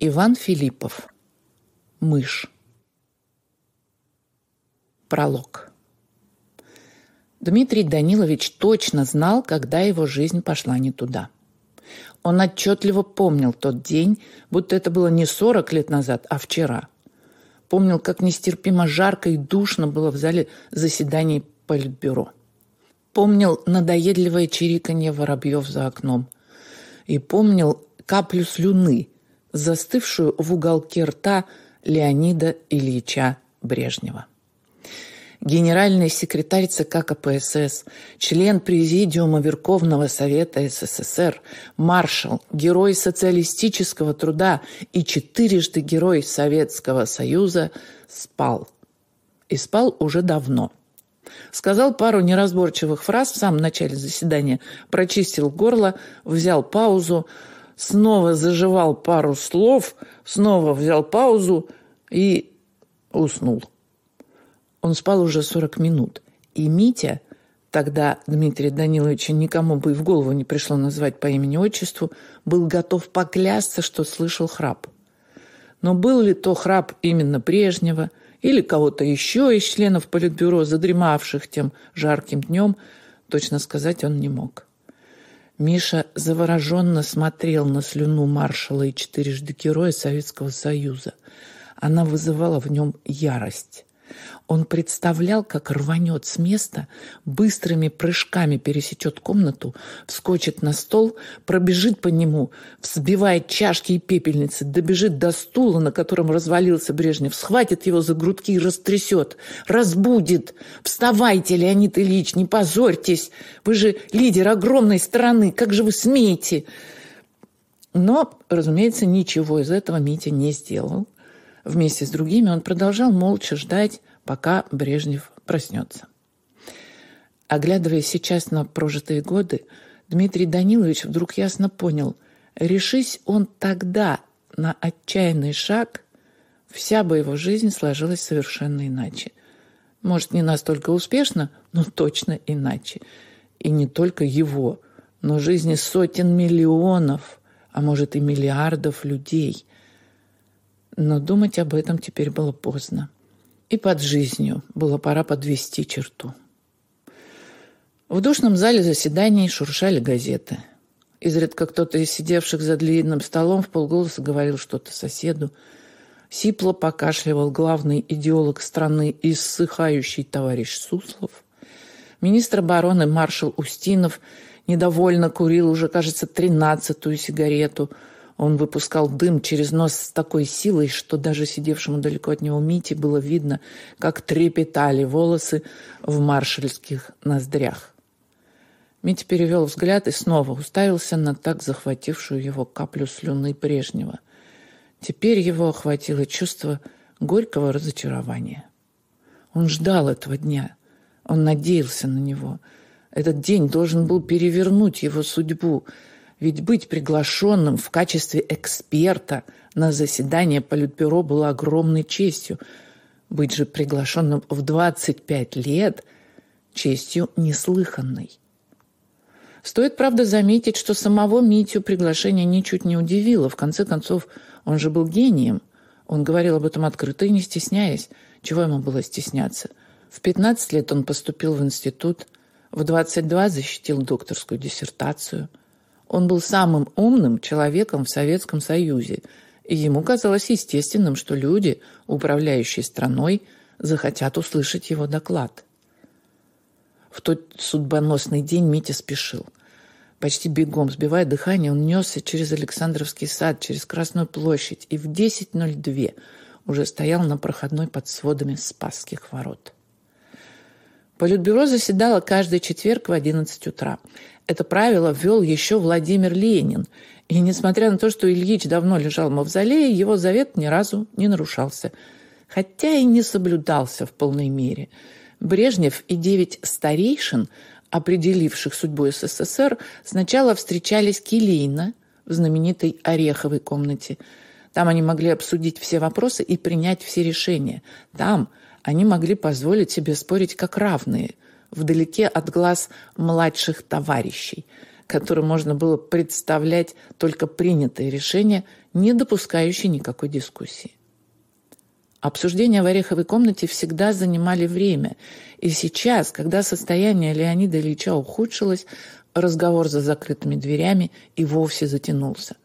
Иван Филиппов. Мышь. Пролог. Дмитрий Данилович точно знал, когда его жизнь пошла не туда. Он отчетливо помнил тот день, будто это было не 40 лет назад, а вчера. Помнил, как нестерпимо жарко и душно было в зале заседаний Политбюро. Помнил надоедливое чириканье воробьев за окном. И помнил каплю слюны – застывшую в уголке рта Леонида Ильича Брежнева. Генеральный секретарь ЦК КПСС, член Президиума Верховного Совета СССР, маршал, герой социалистического труда и четырежды герой Советского Союза спал. И спал уже давно. Сказал пару неразборчивых фраз в самом начале заседания, прочистил горло, взял паузу, снова заживал пару слов, снова взял паузу и уснул. Он спал уже 40 минут. И Митя, тогда Дмитрия Даниловича никому бы и в голову не пришло назвать по имени-отчеству, был готов поклясться, что слышал храп. Но был ли то храп именно прежнего или кого-то еще из членов Политбюро, задремавших тем жарким днем, точно сказать он не мог. Миша завороженно смотрел на слюну маршала и четырежды героя Советского Союза. Она вызывала в нем ярость. Он представлял, как рванет с места, быстрыми прыжками пересечет комнату, вскочит на стол, пробежит по нему, взбивает чашки и пепельницы, добежит до стула, на котором развалился Брежнев, схватит его за грудки и растрясет, разбудит. «Вставайте, Леонид Ильич, не позорьтесь! Вы же лидер огромной страны, как же вы смеете?» Но, разумеется, ничего из этого Митя не сделал. Вместе с другими он продолжал молча ждать, пока Брежнев проснется. Оглядываясь сейчас на прожитые годы, Дмитрий Данилович вдруг ясно понял, решись он тогда на отчаянный шаг, вся бы его жизнь сложилась совершенно иначе. Может, не настолько успешно, но точно иначе. И не только его, но жизни сотен миллионов, а может и миллиардов людей. Но думать об этом теперь было поздно. И под жизнью было пора подвести черту. В душном зале заседаний шуршали газеты. Изредка кто-то из сидевших за длинным столом в полголоса говорил что-то соседу. Сипло покашливал главный идеолог страны, иссыхающий товарищ Суслов. Министр обороны маршал Устинов недовольно курил уже, кажется, тринадцатую сигарету – он выпускал дым через нос с такой силой, что даже сидевшему далеко от него Мите было видно, как трепетали волосы в маршальских ноздрях. Митя перевел взгляд и снова уставился на так захватившую его каплю слюны прежнего. Теперь его охватило чувство горького разочарования. Он ждал этого дня. Он надеялся на него. Этот день должен был перевернуть его судьбу – ведь быть приглашенным в качестве эксперта на заседание Политбюро было огромной честью. Быть же приглашенным в 25 лет – честью неслыханной. Стоит, правда, заметить, что самого Митю приглашение ничуть не удивило. В конце концов, он же был гением. Он говорил об этом открыто и не стесняясь. Чего ему было стесняться? В 15 лет он поступил в институт, в 22 защитил докторскую диссертацию – он был самым умным человеком в Советском Союзе, и ему казалось естественным, что люди, управляющие страной, захотят услышать его доклад. В тот судьбоносный день Митя спешил. Почти бегом, сбивая дыхание, он несся через Александровский сад, через Красную площадь, и в 10.02 уже стоял на проходной под сводами Спасских ворот. Политбюро заседало каждый четверг в 11 утра. Это правило ввел еще Владимир Ленин. И несмотря на то, что Ильич давно лежал в мавзолее, его завет ни разу не нарушался. Хотя и не соблюдался в полной мере. Брежнев и девять старейшин, определивших судьбу СССР, сначала встречались келейно в знаменитой Ореховой комнате. Там они могли обсудить все вопросы и принять все решения. Там они могли позволить себе спорить как равные – вдалеке от глаз младших товарищей. которым можно было представлять только принятые решения, не допускающие никакой дискуссии. Обсуждения в Ореховой комнате всегда занимали время, и сейчас, когда состояние Леонида Ильича ухудшилось, разговор за закрытыми дверями и вовсе затянулся.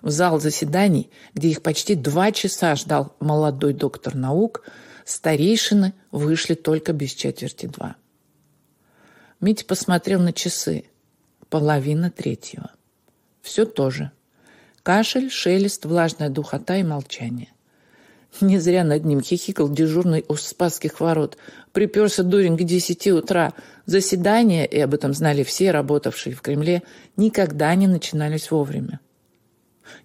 В зал заседаний, где их почти два часа ждал молодой доктор наук, старейшины вышли только без четверти два. Митя посмотрел на часы. Половина третьего. Все то же. Кашель, шелест, влажная духота и молчание. Не зря над ним хихикал дежурный у Спасских ворот. Приперся дурень к десяти утра. Заседания, и об этом знали все, работавшие в Кремле, никогда не начинались вовремя.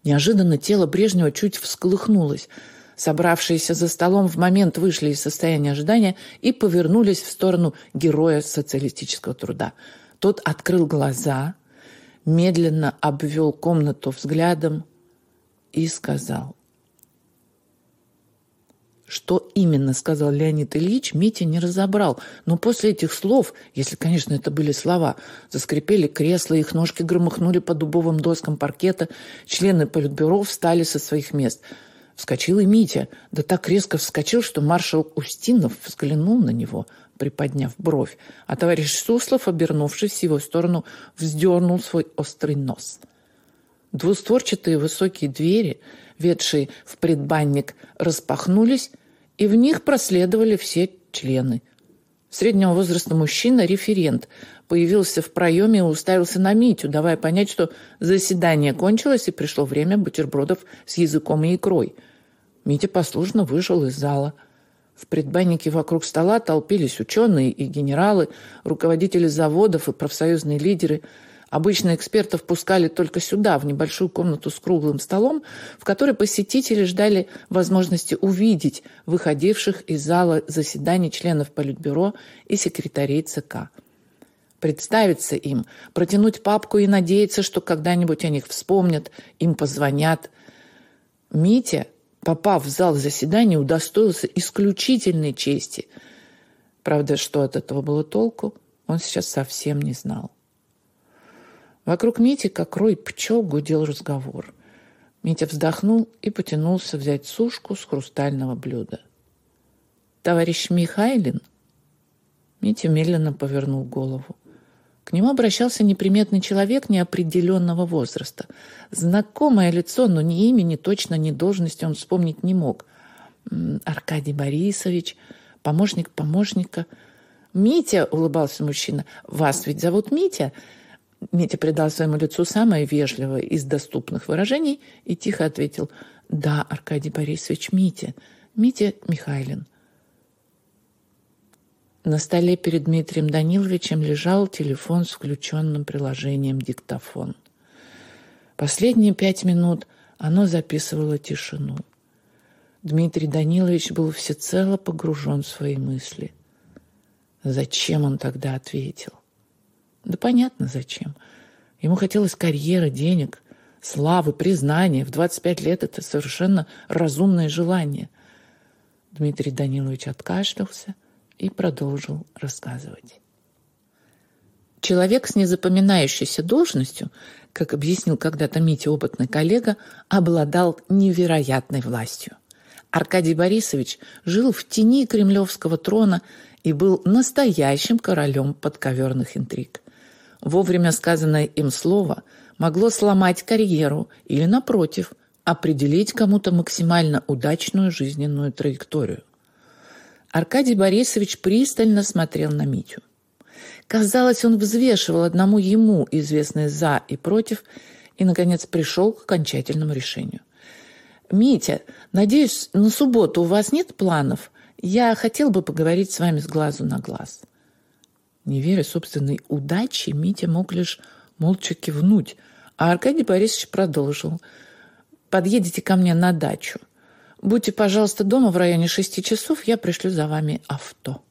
Неожиданно тело Брежнева чуть всколыхнулось. Собравшиеся за столом в момент вышли из состояния ожидания и повернулись в сторону героя социалистического труда. Тот открыл глаза, медленно обвел комнату взглядом и сказал что именно сказал Леонид Ильич, Митя не разобрал. Но после этих слов, если, конечно, это были слова, заскрипели кресла, их ножки громыхнули по дубовым доскам паркета, члены политбюро встали со своих мест. Вскочил и Митя, да так резко вскочил, что маршал Устинов взглянул на него, приподняв бровь, а товарищ Суслов, обернувшись в его сторону, вздернул свой острый нос. Двустворчатые высокие двери – ведшие в предбанник, распахнулись, и в них проследовали все члены. Среднего возраста мужчина, референт, появился в проеме и уставился на Митю, давая понять, что заседание кончилось и пришло время бутербродов с языком и икрой. Митя послушно вышел из зала. В предбаннике вокруг стола толпились ученые и генералы, руководители заводов и профсоюзные лидеры – Обычно экспертов пускали только сюда, в небольшую комнату с круглым столом, в которой посетители ждали возможности увидеть выходивших из зала заседаний членов Политбюро и секретарей ЦК. Представиться им, протянуть папку и надеяться, что когда-нибудь о них вспомнят, им позвонят. Митя, попав в зал заседаний, удостоился исключительной чести. Правда, что от этого было толку, он сейчас совсем не знал. Вокруг Мити, как рой пчел, гудел разговор. Митя вздохнул и потянулся взять сушку с хрустального блюда. «Товарищ Михайлин?» Митя медленно повернул голову. К нему обращался неприметный человек неопределенного возраста. Знакомое лицо, но ни имени, точно, ни должности он вспомнить не мог. Аркадий Борисович, помощник помощника. «Митя!» — улыбался мужчина. «Вас ведь зовут Митя?» Митя придал своему лицу самое вежливое из доступных выражений и тихо ответил «Да, Аркадий Борисович, Митя, Митя Михайлин». На столе перед Дмитрием Даниловичем лежал телефон с включенным приложением «Диктофон». Последние пять минут оно записывало тишину. Дмитрий Данилович был всецело погружен в свои мысли. Зачем он тогда ответил? Да понятно зачем. Ему хотелось карьеры, денег, славы, признания. В 25 лет это совершенно разумное желание. Дмитрий Данилович откашлялся и продолжил рассказывать. Человек с незапоминающейся должностью, как объяснил когда-то Митя опытный коллега, обладал невероятной властью. Аркадий Борисович жил в тени кремлевского трона и был настоящим королем подковерных интриг. Вовремя сказанное им слово могло сломать карьеру или, напротив, определить кому-то максимально удачную жизненную траекторию. Аркадий Борисович пристально смотрел на Митю. Казалось, он взвешивал одному ему известные «за» и «против» и, наконец, пришел к окончательному решению. «Митя, надеюсь, на субботу у вас нет планов? Я хотел бы поговорить с вами с глазу на глаз». Не веря собственной удаче, Митя мог лишь молча кивнуть, а Аркадий Борисович продолжил. «Подъедете ко мне на дачу. Будьте, пожалуйста, дома в районе шести часов, я пришлю за вами авто».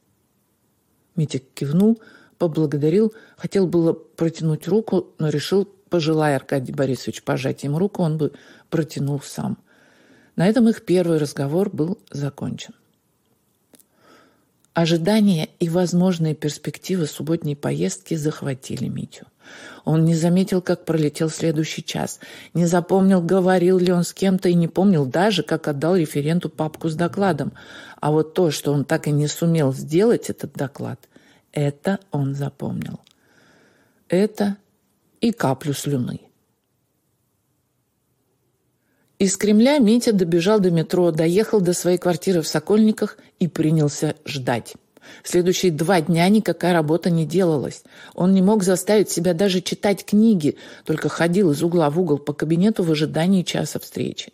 Митя кивнул, поблагодарил, хотел было протянуть руку, но решил, пожелая Аркадий Борисович пожать ему руку, он бы протянул сам. На этом их первый разговор был закончен. Ожидания и возможные перспективы субботней поездки захватили Митю. Он не заметил, как пролетел следующий час, не запомнил, говорил ли он с кем-то, и не помнил даже, как отдал референту папку с докладом. А вот то, что он так и не сумел сделать этот доклад, это он запомнил. Это и каплю слюны. Из Кремля Митя добежал до метро, доехал до своей квартиры в Сокольниках и принялся ждать. Следующие два дня никакая работа не делалась. Он не мог заставить себя даже читать книги, только ходил из угла в угол по кабинету в ожидании часа встречи.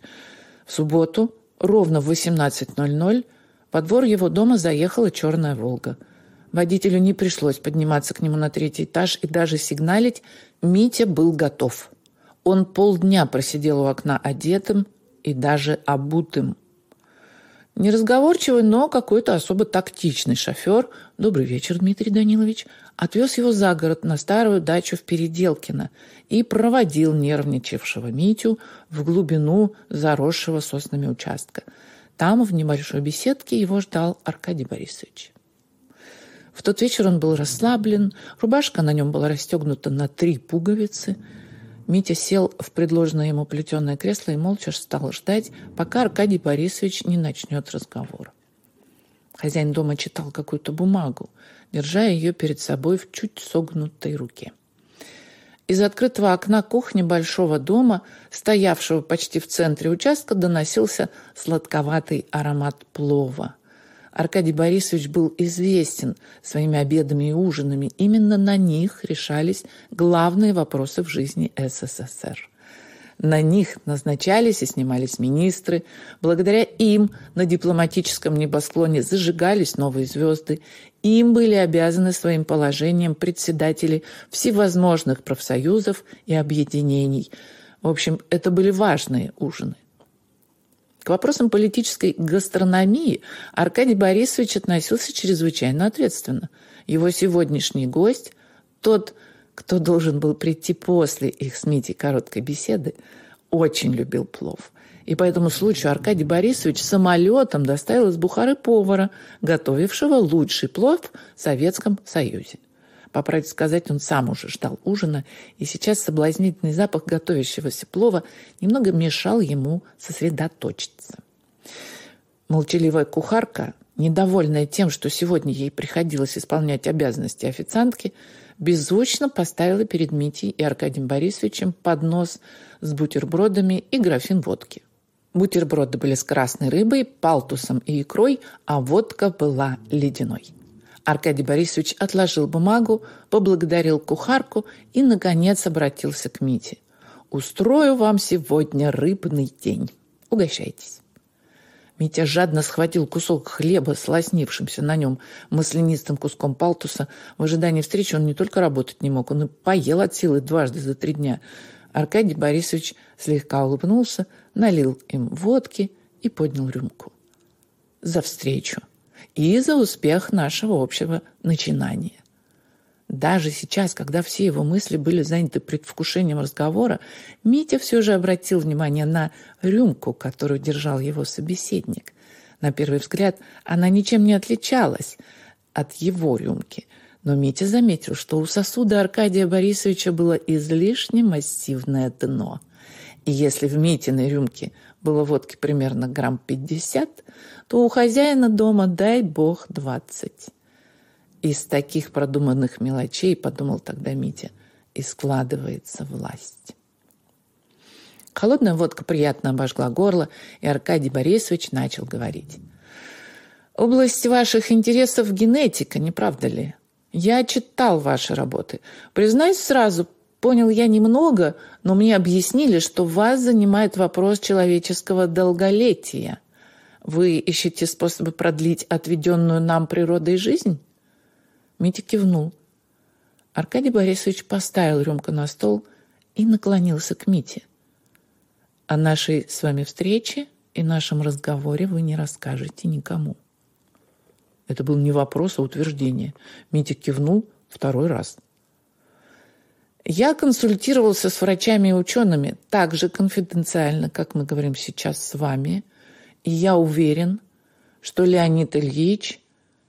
В субботу, ровно в 18.00, во двор его дома заехала черная «Волга». Водителю не пришлось подниматься к нему на третий этаж и даже сигналить. Митя был готов. Он полдня просидел у окна одетым и даже обутым. Неразговорчивый, но какой-то особо тактичный шофер, добрый вечер, Дмитрий Данилович, отвез его за город на старую дачу в Переделкино и проводил нервничавшего Митю в глубину заросшего соснами участка. Там, в небольшой беседке, его ждал Аркадий Борисович. В тот вечер он был расслаблен, рубашка на нем была расстегнута на три пуговицы – Митя сел в предложенное ему плетеное кресло и молча стал ждать, пока Аркадий Борисович не начнет разговор. Хозяин дома читал какую-то бумагу, держа ее перед собой в чуть согнутой руке. Из открытого окна кухни большого дома, стоявшего почти в центре участка, доносился сладковатый аромат плова – Аркадий Борисович был известен своими обедами и ужинами. Именно на них решались главные вопросы в жизни СССР. На них назначались и снимались министры. Благодаря им на дипломатическом небосклоне зажигались новые звезды. Им были обязаны своим положением председатели всевозможных профсоюзов и объединений. В общем, это были важные ужины. К вопросам политической гастрономии Аркадий Борисович относился чрезвычайно ответственно. Его сегодняшний гость, тот, кто должен был прийти после их с Митей короткой беседы, очень любил плов. И по этому случаю Аркадий Борисович самолетом доставил из Бухары повара, готовившего лучший плов в Советском Союзе. По правде сказать, он сам уже ждал ужина, и сейчас соблазнительный запах готовящегося плова немного мешал ему сосредоточиться. Молчаливая кухарка, недовольная тем, что сегодня ей приходилось исполнять обязанности официантки, беззвучно поставила перед Митей и Аркадием Борисовичем поднос с бутербродами и графин водки. Бутерброды были с красной рыбой, палтусом и икрой, а водка была ледяной. Аркадий Борисович отложил бумагу, поблагодарил кухарку и, наконец, обратился к Мите. «Устрою вам сегодня рыбный день. Угощайтесь». Митя жадно схватил кусок хлеба с лоснившимся на нем маслянистым куском палтуса. В ожидании встречи он не только работать не мог, он и поел от силы дважды за три дня. Аркадий Борисович слегка улыбнулся, налил им водки и поднял рюмку. «За встречу!» И за успех нашего общего начинания. Даже сейчас, когда все его мысли были заняты предвкушением разговора, Митя все же обратил внимание на рюмку, которую держал его собеседник. На первый взгляд она ничем не отличалась от его рюмки, но Митя заметил, что у сосуда Аркадия Борисовича было излишне массивное дно. И если в Митиной рюмке было водки примерно грамм пятьдесят, то у хозяина дома, дай бог, двадцать. Из таких продуманных мелочей, подумал тогда Митя, и складывается власть. Холодная водка приятно обожгла горло, и Аркадий Борисович начал говорить. «Область ваших интересов – генетика, не правда ли? Я читал ваши работы. Признаюсь сразу, понял я немного, но мне объяснили, что вас занимает вопрос человеческого долголетия. Вы ищете способы продлить отведенную нам природой жизнь?» Митя кивнул. Аркадий Борисович поставил рюмку на стол и наклонился к Мите. «О нашей с вами встрече и нашем разговоре вы не расскажете никому». Это был не вопрос, а утверждение. Митя кивнул второй раз. Я консультировался с врачами и учеными так же конфиденциально, как мы говорим сейчас с вами, и я уверен, что Леонид Ильич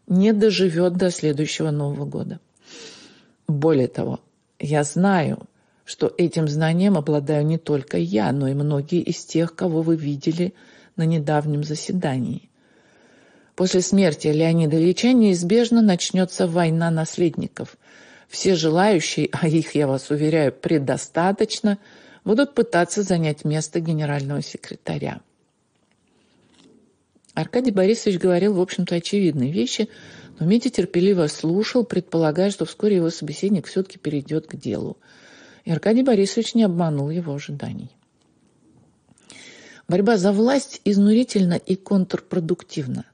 не доживет до следующего Нового года. Более того, я знаю, что этим знанием обладаю не только я, но и многие из тех, кого вы видели на недавнем заседании. После смерти Леонида Ильича неизбежно начнется война наследников. Все желающие, а их, я вас уверяю, предостаточно, будут пытаться занять место генерального секретаря. Аркадий Борисович говорил, в общем-то, очевидные вещи, но Митя терпеливо слушал, предполагая, что вскоре его собеседник все-таки перейдет к делу. И Аркадий Борисович не обманул его ожиданий. Борьба за власть изнурительна и контрпродуктивна.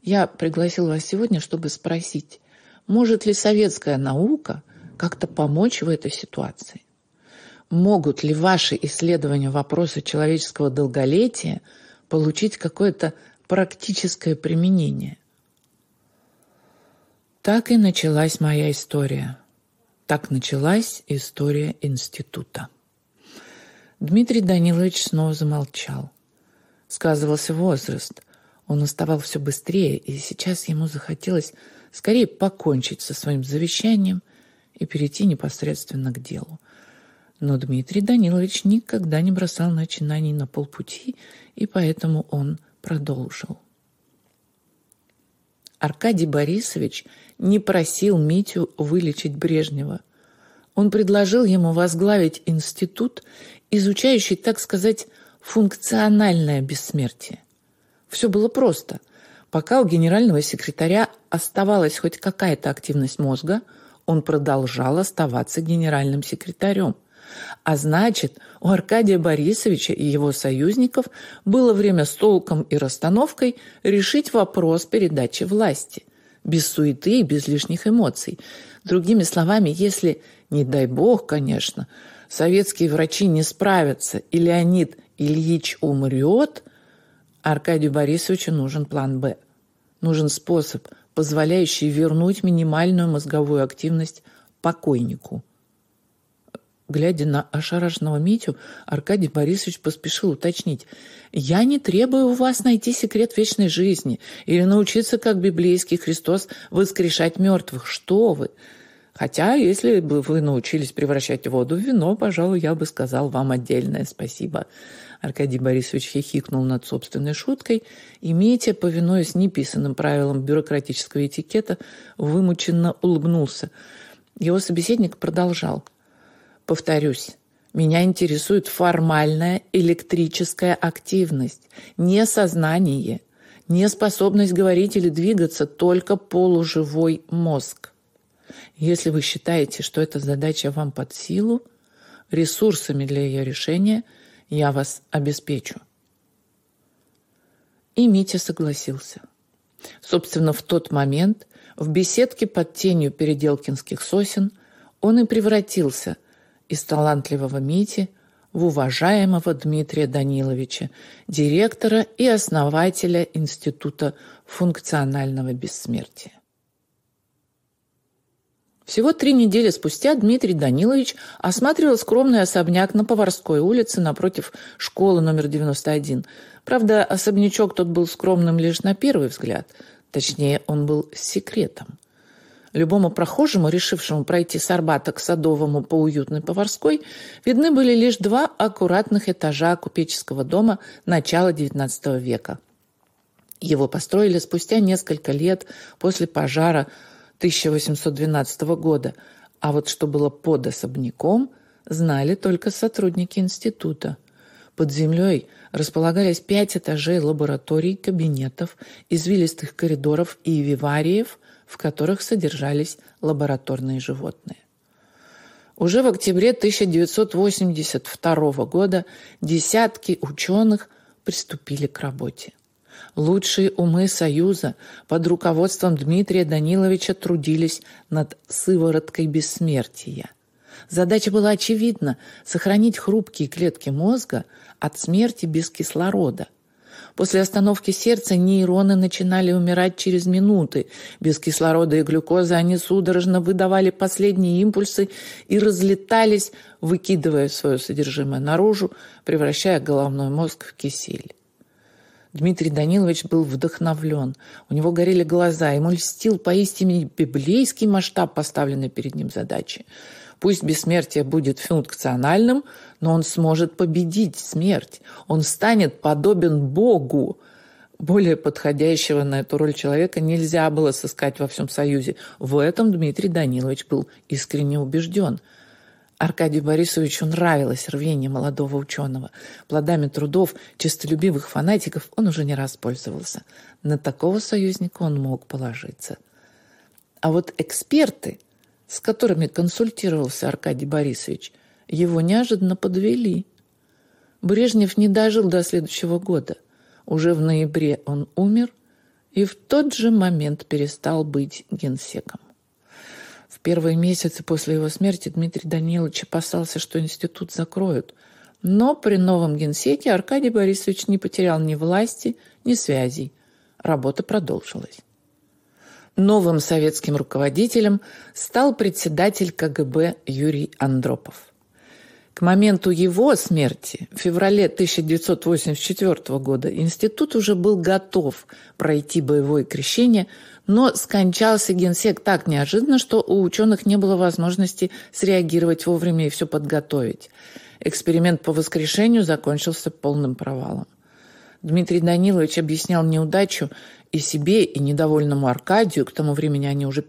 Я пригласил вас сегодня, чтобы спросить, может ли советская наука как-то помочь в этой ситуации? Могут ли ваши исследования вопроса человеческого долголетия получить какое-то практическое применение. Так и началась моя история. Так началась история института. Дмитрий Данилович снова замолчал. Сказывался возраст. Он уставал все быстрее, и сейчас ему захотелось скорее покончить со своим завещанием и перейти непосредственно к делу. Но Дмитрий Данилович никогда не бросал начинаний на полпути, и поэтому он продолжил. Аркадий Борисович не просил Митю вылечить Брежнева. Он предложил ему возглавить институт, изучающий, так сказать, функциональное бессмертие. Все было просто. Пока у генерального секретаря оставалась хоть какая-то активность мозга, он продолжал оставаться генеральным секретарем. А значит, у Аркадия Борисовича и его союзников было время с толком и расстановкой решить вопрос передачи власти. Без суеты и без лишних эмоций. Другими словами, если, не дай бог, конечно, советские врачи не справятся и Леонид Ильич умрет, Аркадию Борисовичу нужен план «Б». Нужен способ, позволяющий вернуть минимальную мозговую активность покойнику – Глядя на ошарашенного Митю, Аркадий Борисович поспешил уточнить. «Я не требую у вас найти секрет вечной жизни или научиться, как библейский Христос, воскрешать мертвых. Что вы!» Хотя, если бы вы научились превращать воду в вино, пожалуй, я бы сказал вам отдельное спасибо. Аркадий Борисович хихикнул над собственной шуткой, и Митя, повинуясь неписанным правилам бюрократического этикета, вымученно улыбнулся. Его собеседник продолжал. Повторюсь, меня интересует формальная электрическая активность, не сознание, не способность говорить или двигаться, только полуживой мозг. Если вы считаете, что эта задача вам под силу, ресурсами для ее решения я вас обеспечу. И Митя согласился. Собственно, в тот момент в беседке под тенью переделкинских сосен он и превратился из талантливого Мити в уважаемого Дмитрия Даниловича, директора и основателя Института функционального бессмертия. Всего три недели спустя Дмитрий Данилович осматривал скромный особняк на Поварской улице напротив школы номер 91. Правда, особнячок тот был скромным лишь на первый взгляд. Точнее, он был секретом. Любому прохожему, решившему пройти с Арбата к Садовому по уютной Поварской, видны были лишь два аккуратных этажа купеческого дома начала XIX века. Его построили спустя несколько лет после пожара 1812 года, а вот что было под особняком, знали только сотрудники института. Под землей располагались пять этажей лабораторий, кабинетов, извилистых коридоров и вивариев, в которых содержались лабораторные животные. Уже в октябре 1982 года десятки ученых приступили к работе. Лучшие умы Союза под руководством Дмитрия Даниловича трудились над сывороткой бессмертия. Задача была очевидна – сохранить хрупкие клетки мозга от смерти без кислорода, После остановки сердца нейроны начинали умирать через минуты. Без кислорода и глюкозы они судорожно выдавали последние импульсы и разлетались, выкидывая свое содержимое наружу, превращая головной мозг в кисель. Дмитрий Данилович был вдохновлен. У него горели глаза, ему льстил поистине библейский масштаб поставленной перед ним задачи. Пусть бессмертие будет функциональным, но он сможет победить смерть. Он станет подобен Богу. Более подходящего на эту роль человека нельзя было сыскать во всем Союзе. В этом Дмитрий Данилович был искренне убежден – Аркадию Борисовичу нравилось рвение молодого ученого. Плодами трудов честолюбивых фанатиков он уже не раз пользовался. На такого союзника он мог положиться. А вот эксперты, с которыми консультировался Аркадий Борисович, его неожиданно подвели. Брежнев не дожил до следующего года. Уже в ноябре он умер и в тот же момент перестал быть генсеком. Первые месяцы после его смерти Дмитрий Данилович опасался, что институт закроют. Но при новом генсеке Аркадий Борисович не потерял ни власти, ни связей. Работа продолжилась. Новым советским руководителем стал председатель КГБ Юрий Андропов. К моменту его смерти, в феврале 1984 года, институт уже был готов пройти боевое крещение, но скончался генсек так неожиданно, что у ученых не было возможности среагировать вовремя и все подготовить. Эксперимент по воскрешению закончился полным провалом. Дмитрий Данилович объяснял неудачу и себе, и недовольному Аркадию, к тому времени они уже